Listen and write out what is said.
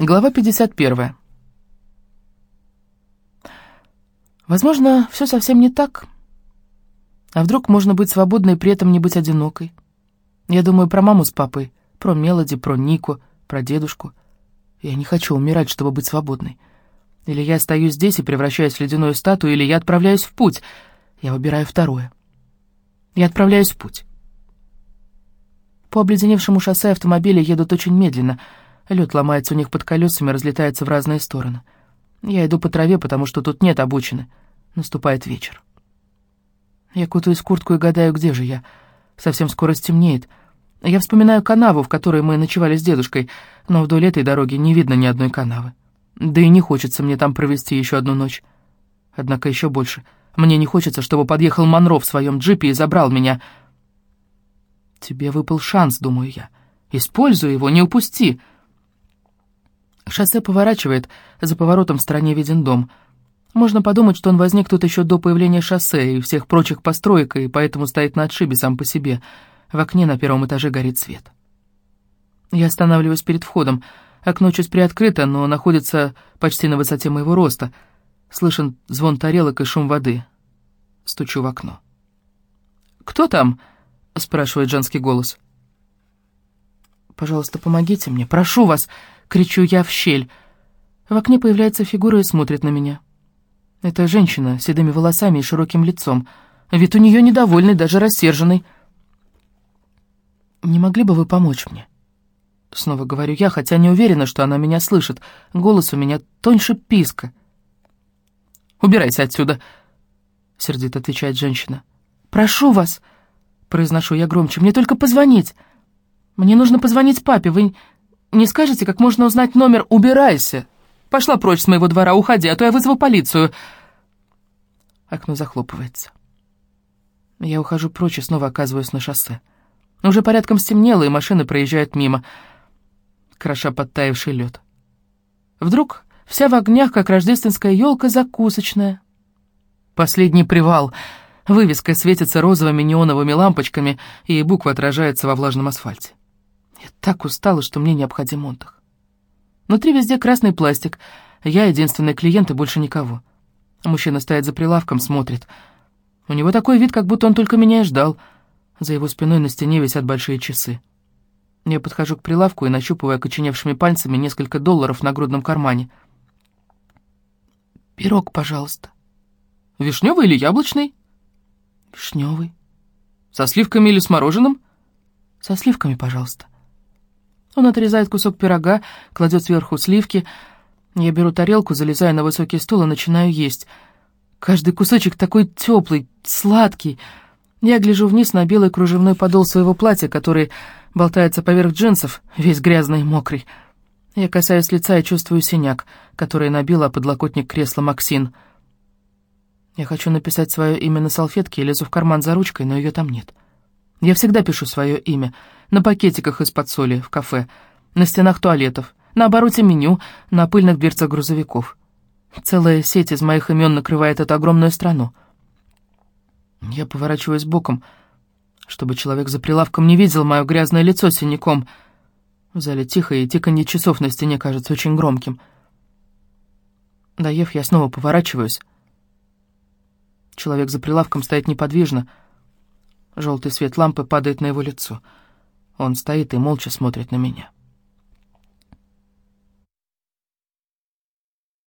Глава 51. Возможно, все совсем не так. А вдруг можно быть свободной и при этом не быть одинокой? Я думаю про маму с папой, про Мелоди, про Нику, про дедушку. Я не хочу умирать, чтобы быть свободной. Или я остаюсь здесь и превращаюсь в ледяную статую, или я отправляюсь в путь. Я выбираю второе. Я отправляюсь в путь. По обледеневшему шоссе автомобили едут очень медленно — Лед ломается у них под колесами, разлетается в разные стороны. Я иду по траве, потому что тут нет обочины. Наступает вечер. Я кутаюсь в куртку и гадаю, где же я. Совсем скоро стемнеет. Я вспоминаю канаву, в которой мы ночевали с дедушкой, но вдоль этой дороги не видно ни одной канавы. Да и не хочется мне там провести еще одну ночь. Однако еще больше. Мне не хочется, чтобы подъехал Монро в своем джипе и забрал меня. Тебе выпал шанс, думаю я. Используй его, не упусти. Шоссе поворачивает, за поворотом в стороне виден дом. Можно подумать, что он возник тут еще до появления шоссе и всех прочих построек, и поэтому стоит на отшибе сам по себе. В окне на первом этаже горит свет. Я останавливаюсь перед входом. Окно чуть приоткрыто, но находится почти на высоте моего роста. Слышен звон тарелок и шум воды. Стучу в окно. «Кто там?» — спрашивает женский голос. «Пожалуйста, помогите мне, прошу вас!» — кричу я в щель. В окне появляется фигура и смотрит на меня. Это женщина с седыми волосами и широким лицом. Вид у нее недовольный, даже рассерженный. «Не могли бы вы помочь мне?» Снова говорю я, хотя не уверена, что она меня слышит. Голос у меня тоньше писка. «Убирайся отсюда!» — сердито отвечает женщина. «Прошу вас!» — произношу я громче. «Мне только позвонить. Мне нужно позвонить папе. Вы не скажете, как можно узнать номер «Убирайся»? Пошла прочь с моего двора, уходи, а то я вызову полицию. Окно захлопывается. Я ухожу прочь и снова оказываюсь на шоссе. Уже порядком стемнело, и машины проезжают мимо, кроша подтаявший лед. Вдруг вся в огнях, как рождественская елка закусочная. Последний привал. Вывеска светится розовыми неоновыми лампочками, и буквы отражаются во влажном асфальте. Я так устала, что мне необходим отдых. Внутри везде красный пластик. Я единственный клиент и больше никого. Мужчина стоит за прилавком, смотрит. У него такой вид, как будто он только меня и ждал. За его спиной на стене висят большие часы. Я подхожу к прилавку и нащупываю окоченевшими пальцами несколько долларов на грудном кармане. «Пирог, пожалуйста». «Вишневый или яблочный?» «Вишневый». «Со сливками или с мороженым?» «Со сливками, пожалуйста». Он отрезает кусок пирога, кладет сверху сливки. Я беру тарелку, залезаю на высокий стул и начинаю есть. Каждый кусочек такой теплый, сладкий. Я гляжу вниз на белый кружевной подол своего платья, который болтается поверх джинсов, весь грязный и мокрый. Я касаюсь лица и чувствую синяк, который набила подлокотник кресла Максин. Я хочу написать свое имя на салфетке и лезу в карман за ручкой, но ее там нет. Я всегда пишу свое имя — на пакетиках из-под соли в кафе, на стенах туалетов, на обороте меню, на пыльных дверцах грузовиков. Целая сеть из моих имен накрывает эту огромную страну. Я поворачиваюсь боком, чтобы человек за прилавком не видел мое грязное лицо синяком. В зале тихо, и тиканье часов на стене кажется очень громким. Доев, я снова поворачиваюсь. Человек за прилавком стоит неподвижно. Желтый свет лампы падает на его лицо — он стоит и молча смотрит на меня.